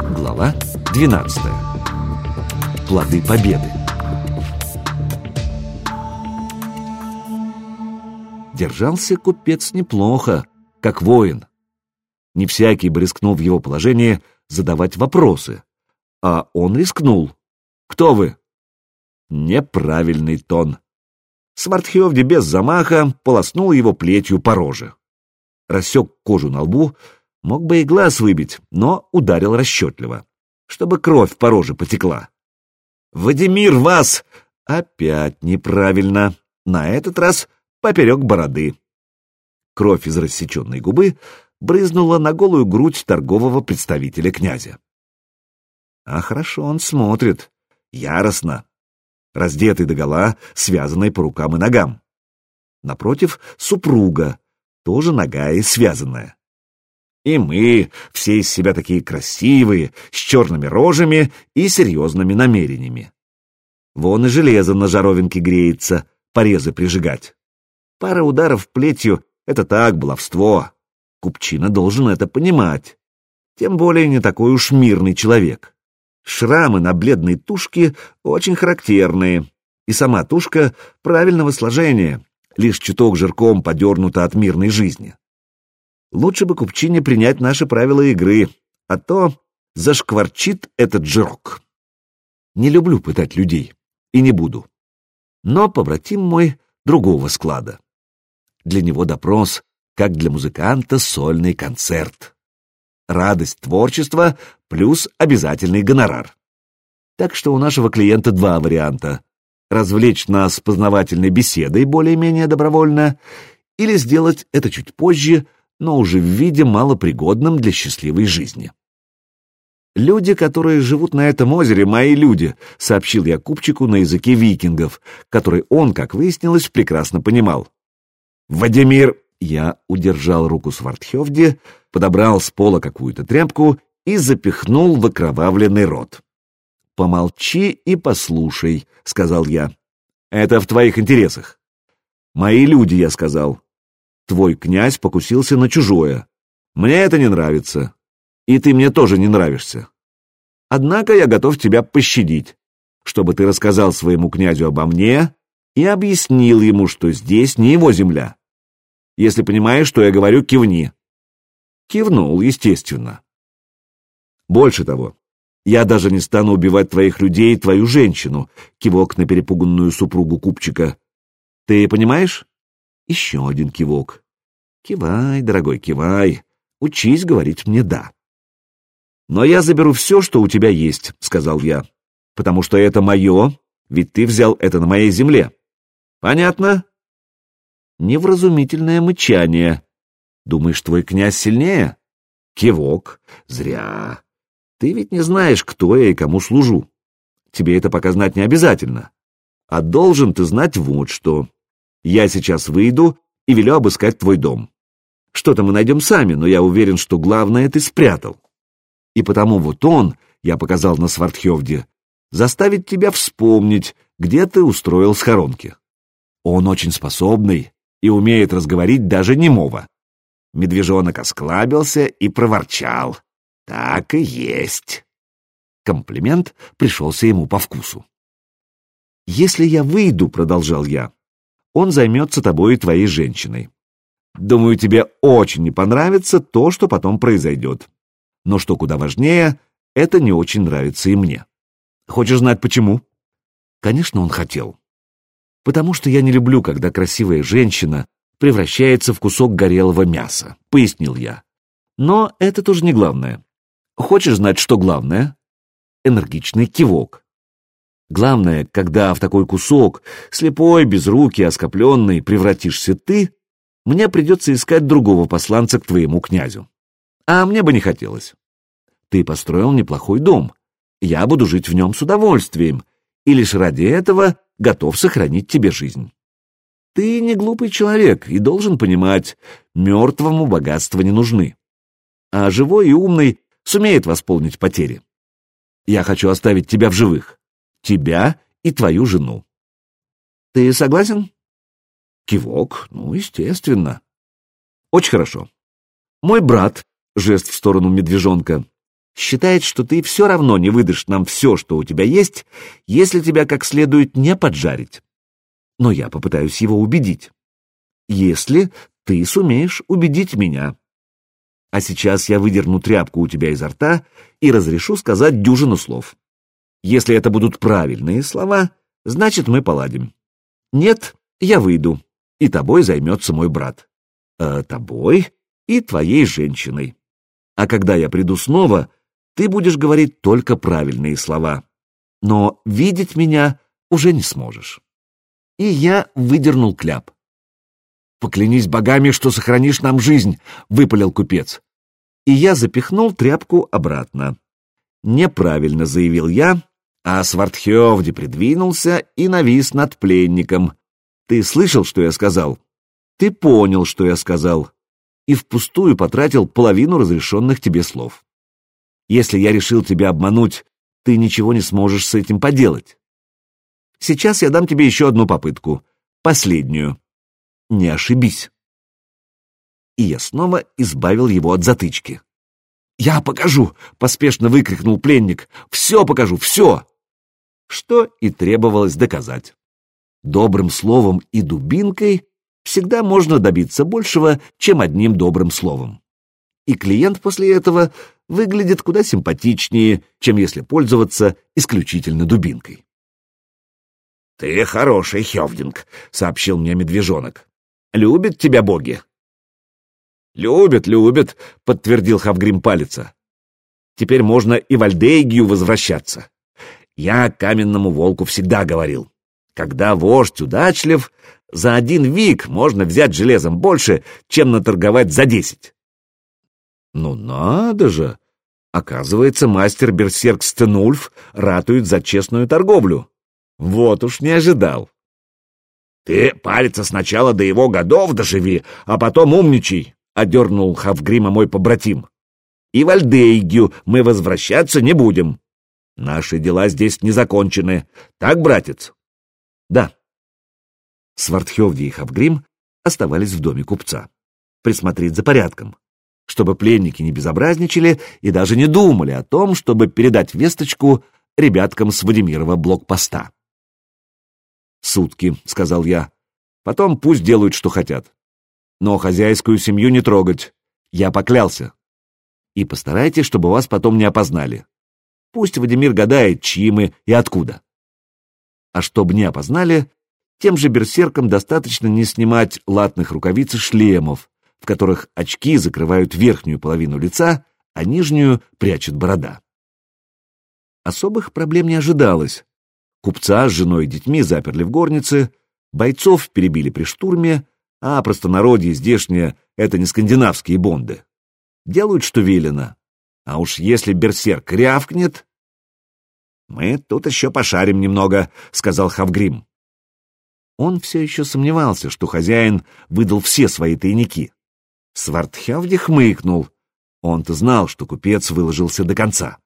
Глава 12. Плоды победы. Держался купец неплохо, как воин. Не всякий бы рискнул в его положении задавать вопросы. А он рискнул. «Кто вы?» Неправильный тон. Свартхевди без замаха полоснул его плетью по роже. Рассек кожу на лбу, мог бы и глаз выбить, но ударил расчетливо, чтобы кровь по роже потекла. «Вадимир, вас!» Опять неправильно. На этот раз поперек бороды. Кровь из рассеченной губы брызнула на голую грудь торгового представителя князя. А хорошо он смотрит, яростно, раздетый догола, связанный по рукам и ногам. Напротив — супруга, тоже нога и связанная. И мы, все из себя такие красивые, с черными рожами и серьезными намерениями. Вон и железо на жаровинке греется, порезы прижигать. Пара ударов плетью — это так, баловство. Купчина должен это понимать. Тем более не такой уж мирный человек. Шрамы на бледной тушке очень характерные, и сама тушка правильного сложения, лишь чуток жирком подернута от мирной жизни. Лучше бы Купчине принять наши правила игры, а то зашкварчит этот жирок. Не люблю пытать людей, и не буду. Но побратим мой другого склада. Для него допрос, как для музыканта сольный концерт радость творчества плюс обязательный гонорар. Так что у нашего клиента два варианта. Развлечь нас познавательной беседой более-менее добровольно или сделать это чуть позже, но уже в виде малопригодном для счастливой жизни. «Люди, которые живут на этом озере, мои люди», — сообщил я купчику на языке викингов, который он, как выяснилось, прекрасно понимал. «Вадимир я удержал руку Свартхевди, подобрал с пола какую-то тряпку и запихнул в окровавленный рот. «Помолчи и послушай», — сказал я. «Это в твоих интересах». «Мои люди», — я сказал. «Твой князь покусился на чужое. Мне это не нравится. И ты мне тоже не нравишься. Однако я готов тебя пощадить, чтобы ты рассказал своему князю обо мне и объяснил ему, что здесь не его земля, если понимаешь, что я говорю, кивни. Кивнул, естественно. Больше того, я даже не стану убивать твоих людей и твою женщину, кивок на перепуганную супругу купчика. Ты понимаешь? Еще один кивок. Кивай, дорогой, кивай. Учись говорить мне «да». «Но я заберу все, что у тебя есть», — сказал я, «потому что это мое, ведь ты взял это на моей земле. Понятно?» невразумительное мычание. Думаешь, твой князь сильнее? Кивок. Зря. Ты ведь не знаешь, кто я и кому служу. Тебе это пока знать не обязательно. А должен ты знать вот что. Я сейчас выйду и велю обыскать твой дом. Что-то мы найдем сами, но я уверен, что главное ты спрятал. И потому вот он, я показал на Свартхевде, заставит тебя вспомнить, где ты устроил схоронки. Он очень способный, и умеет разговорить даже немого. Медвежонок осклабился и проворчал. «Так и есть». Комплимент пришелся ему по вкусу. «Если я выйду», — продолжал я, — «он займется тобой и твоей женщиной. Думаю, тебе очень не понравится то, что потом произойдет. Но что куда важнее, это не очень нравится и мне. Хочешь знать почему?» Конечно, он хотел потому что я не люблю, когда красивая женщина превращается в кусок горелого мяса», — пояснил я. «Но это тоже не главное. Хочешь знать, что главное?» Энергичный кивок. Главное, когда в такой кусок, слепой, безрукий, оскопленный, превратишься ты, мне придется искать другого посланца к твоему князю. А мне бы не хотелось. Ты построил неплохой дом. Я буду жить в нем с удовольствием, и лишь ради этого готов сохранить тебе жизнь. Ты не глупый человек и должен понимать, мертвому богатства не нужны. А живой и умный сумеет восполнить потери. Я хочу оставить тебя в живых. Тебя и твою жену. Ты согласен? Кивок, ну, естественно. Очень хорошо. Мой брат, жест в сторону медвежонка, считает, что ты все равно не выдашь нам все, что у тебя есть, если тебя как следует не поджарить. Но я попытаюсь его убедить. Если ты сумеешь убедить меня. А сейчас я выдерну тряпку у тебя изо рта и разрешу сказать дюжину слов. Если это будут правильные слова, значит, мы поладим. Нет, я выйду, и тобой займется мой брат. А тобой и твоей женщиной. А когда я приду снова, ты будешь говорить только правильные слова. Но видеть меня уже не сможешь. И я выдернул кляп. «Поклянись богами, что сохранишь нам жизнь», — выпалил купец. И я запихнул тряпку обратно. «Неправильно», — заявил я, а Свардхевди придвинулся и навис над пленником. «Ты слышал, что я сказал? Ты понял, что я сказал, и впустую потратил половину разрешенных тебе слов. Если я решил тебя обмануть, ты ничего не сможешь с этим поделать. Сейчас я дам тебе еще одну попытку, последнюю. Не ошибись. И я снова избавил его от затычки. «Я покажу!» — поспешно выкрикнул пленник. «Все покажу, все!» Что и требовалось доказать. Добрым словом и дубинкой всегда можно добиться большего, чем одним добрым словом. И клиент после этого выглядит куда симпатичнее, чем если пользоваться исключительно дубинкой. «Ты хороший, Хевдинг», — сообщил мне медвежонок. «Любят тебя боги?» «Любят, любят», — подтвердил Хавгрим Палица. «Теперь можно и в Альдейгию возвращаться. Я каменному волку всегда говорил, когда вождь удачлив, за один вик можно взять железом больше, чем наторговать за десять. Ну надо же! Оказывается, мастер Берсерк Стенульф ратует за честную торговлю. Вот уж не ожидал. Ты палиться сначала до его годов доживи, а потом умничай, — одернул Хавгрима мой побратим. И в Альдейгию мы возвращаться не будем. Наши дела здесь не закончены. Так, братец? Да. Свардхевди и Хавгрим оставались в доме купца. Присмотреть за порядком, чтобы пленники не безобразничали и даже не думали о том, чтобы передать весточку ребяткам с Владимирова блокпоста. «Сутки», — сказал я. «Потом пусть делают, что хотят. Но хозяйскую семью не трогать. Я поклялся. И постарайтесь, чтобы вас потом не опознали. Пусть Владимир гадает, чьи мы и откуда. А чтобы не опознали, тем же берсеркам достаточно не снимать латных рукавиц и шлемов, в которых очки закрывают верхнюю половину лица, а нижнюю прячет борода. Особых проблем не ожидалось. Купца с женой и детьми заперли в горнице, бойцов перебили при штурме, а простонародье здешнее — это не скандинавские бонды. Делают, что велено. А уж если берсерк рявкнет... «Мы тут еще пошарим немного», — сказал Хавгрим. Он все еще сомневался, что хозяин выдал все свои тайники. Свардхевди хмыкнул. Он-то знал, что купец выложился до конца.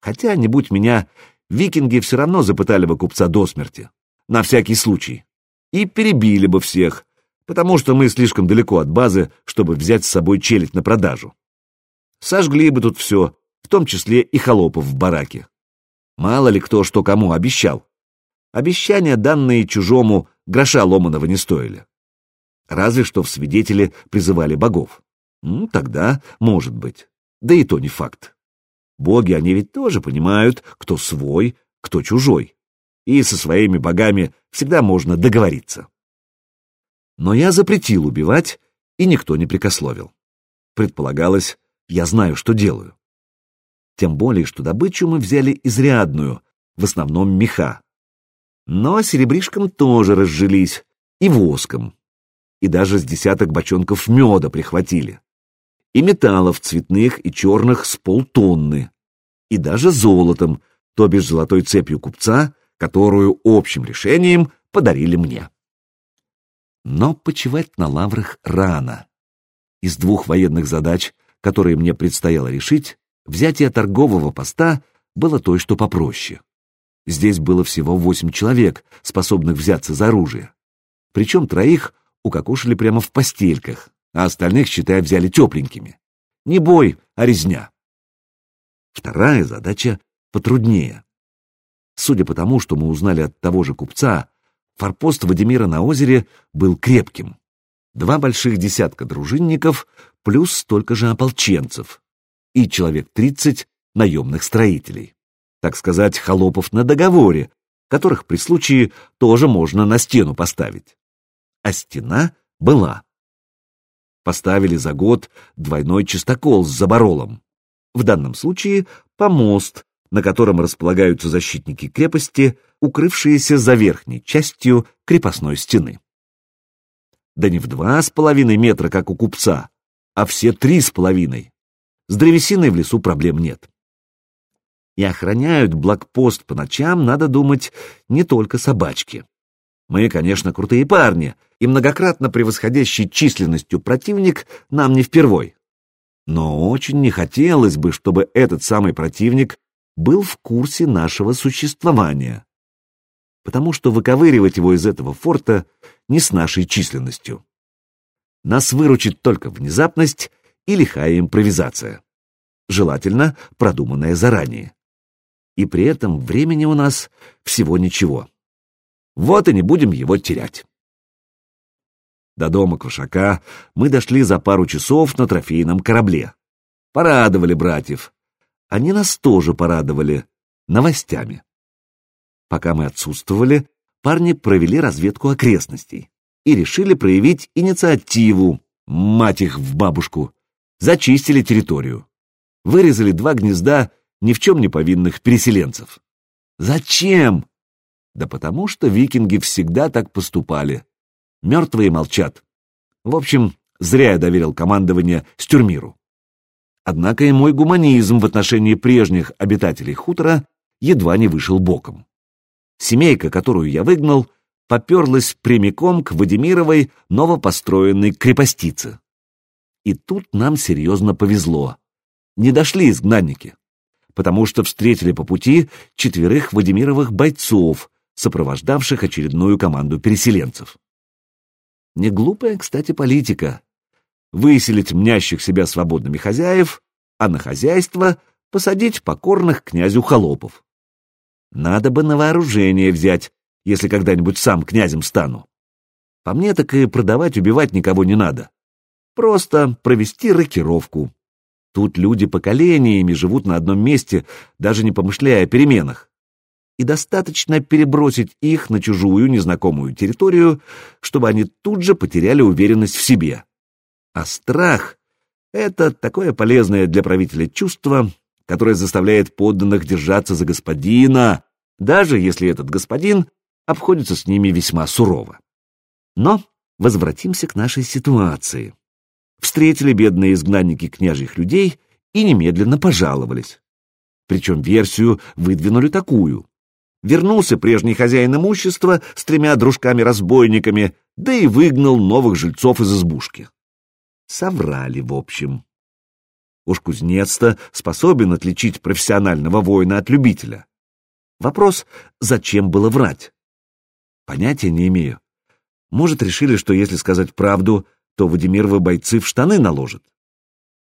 Хотя, не будь меня, викинги все равно запытали бы купца до смерти. На всякий случай. И перебили бы всех, потому что мы слишком далеко от базы, чтобы взять с собой челядь на продажу. Сожгли бы тут все, в том числе и холопов в бараке. Мало ли кто что кому обещал. Обещания, данные чужому, гроша ломаного не стоили. Разве что в свидетели призывали богов. Ну, тогда, может быть. Да и то не факт. Боги, они ведь тоже понимают, кто свой, кто чужой. И со своими богами всегда можно договориться. Но я запретил убивать, и никто не прикословил. Предполагалось, я знаю, что делаю. Тем более, что добычу мы взяли изрядную, в основном меха. Но серебришком тоже разжились, и воском. И даже с десяток бочонков меда прихватили. И металлов цветных и черных с полтонны. И даже золотом, то бишь золотой цепью купца, которую общим решением подарили мне. Но почивать на лаврах рано. Из двух военных задач которые мне предстояло решить, взятие торгового поста было той, что попроще. Здесь было всего восемь человек, способных взяться за оружие. Причем троих укокошили прямо в постельках, а остальных, считай, взяли тепленькими. Не бой, а резня. Вторая задача потруднее. Судя по тому, что мы узнали от того же купца, форпост Вадимира на озере был крепким. Два больших десятка дружинников плюс столько же ополченцев и человек тридцать наемных строителей. Так сказать, холопов на договоре, которых при случае тоже можно на стену поставить. А стена была. Поставили за год двойной чистокол с заборолом. В данном случае помост, на котором располагаются защитники крепости, укрывшиеся за верхней частью крепостной стены. Да не в два с половиной метра, как у купца, а все три с половиной. С древесиной в лесу проблем нет. И охраняют блокпост по ночам, надо думать, не только собачки. Мы, конечно, крутые парни, и многократно превосходящий численностью противник нам не впервой. Но очень не хотелось бы, чтобы этот самый противник был в курсе нашего существования. Потому что выковыривать его из этого форта не с нашей численностью. Нас выручит только внезапность и лихая импровизация. Желательно продуманная заранее. И при этом времени у нас всего ничего. Вот и не будем его терять. До дома Квашака мы дошли за пару часов на трофейном корабле. Порадовали братьев. Они нас тоже порадовали новостями. Пока мы отсутствовали, парни провели разведку окрестностей и решили проявить инициативу, мать их в бабушку. Зачистили территорию. Вырезали два гнезда ни в чем не повинных переселенцев. Зачем? Да потому что викинги всегда так поступали. Мертвые молчат. В общем, зря я доверил командование Стюрмиру. Однако и мой гуманизм в отношении прежних обитателей хутора едва не вышел боком. Семейка, которую я выгнал, поперлась прямиком к Вадимировой новопостроенной крепостице. И тут нам серьезно повезло. Не дошли изгнанники, потому что встретили по пути четверых Вадимировых бойцов, сопровождавших очередную команду переселенцев. Не глупая, кстати, политика. Выселить мнящих себя свободными хозяев, а на хозяйство посадить покорных князю холопов. Надо бы на вооружение взять, если когда-нибудь сам князем стану. По мне так и продавать, убивать никого не надо. Просто провести рокировку. Тут люди поколениями живут на одном месте, даже не помышляя о переменах и достаточно перебросить их на чужую незнакомую территорию, чтобы они тут же потеряли уверенность в себе. А страх — это такое полезное для правителя чувство, которое заставляет подданных держаться за господина, даже если этот господин обходится с ними весьма сурово. Но возвратимся к нашей ситуации. Встретили бедные изгнанники княжьих людей и немедленно пожаловались. Причем версию выдвинули такую. Вернулся прежний хозяин имущества с тремя дружками-разбойниками, да и выгнал новых жильцов из избушки. Соврали, в общем. Уж кузнец-то способен отличить профессионального воина от любителя. Вопрос, зачем было врать? Понятия не имею. Может, решили, что если сказать правду, то Вадимировы бойцы в штаны наложат.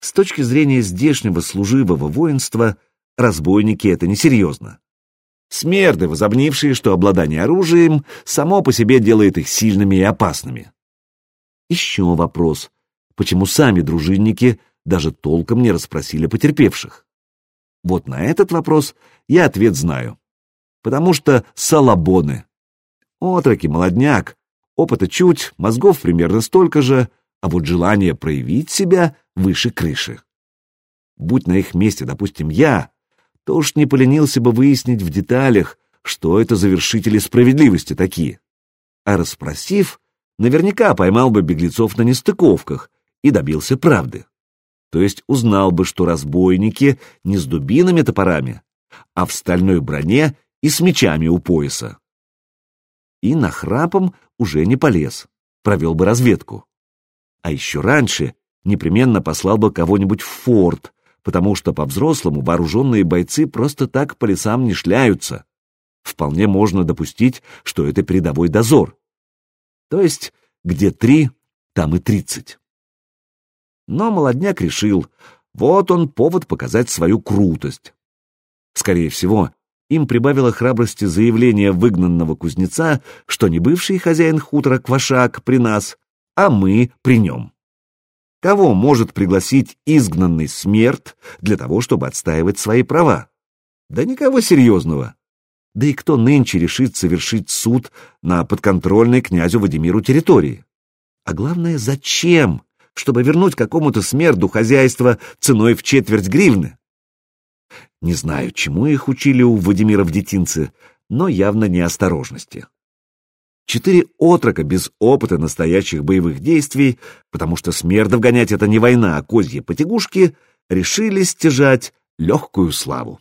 С точки зрения здешнего служивого воинства, разбойники — это несерьезно. Смерды, возобнившие, что обладание оружием само по себе делает их сильными и опасными. Еще вопрос, почему сами дружинники даже толком не расспросили потерпевших? Вот на этот вопрос я ответ знаю. Потому что салабоны. Отроки, молодняк, опыта чуть, мозгов примерно столько же, а вот желание проявить себя выше крыши. Будь на их месте, допустим, я, то уж не поленился бы выяснить в деталях, что это за вершители справедливости такие. А расспросив, наверняка поймал бы беглецов на нестыковках и добился правды. То есть узнал бы, что разбойники не с дубинами-топорами, а в стальной броне и с мечами у пояса. И на храпом уже не полез, провел бы разведку. А еще раньше непременно послал бы кого-нибудь в форт, потому что по-взрослому вооруженные бойцы просто так по лесам не шляются. Вполне можно допустить, что это передовой дозор. То есть, где три, там и тридцать. Но молодняк решил, вот он повод показать свою крутость, Скорее всего, им прибавило храбрости заявление выгнанного кузнеца, что не бывший хозяин хутора Квашак при нас, а мы при нем. Кого может пригласить изгнанный смерть для того, чтобы отстаивать свои права? Да никого серьезного. Да и кто нынче решит совершить суд на подконтрольной князю Вадимиру территории? А главное, зачем? Чтобы вернуть какому-то смерду хозяйство ценой в четверть гривны? Не знаю, чему их учили у Владимира в детинце, но явно неосторожности. Четыре отрока без опыта настоящих боевых действий, потому что смердов гонять это не война, а козьи потягушки, решили стяжать легкую славу.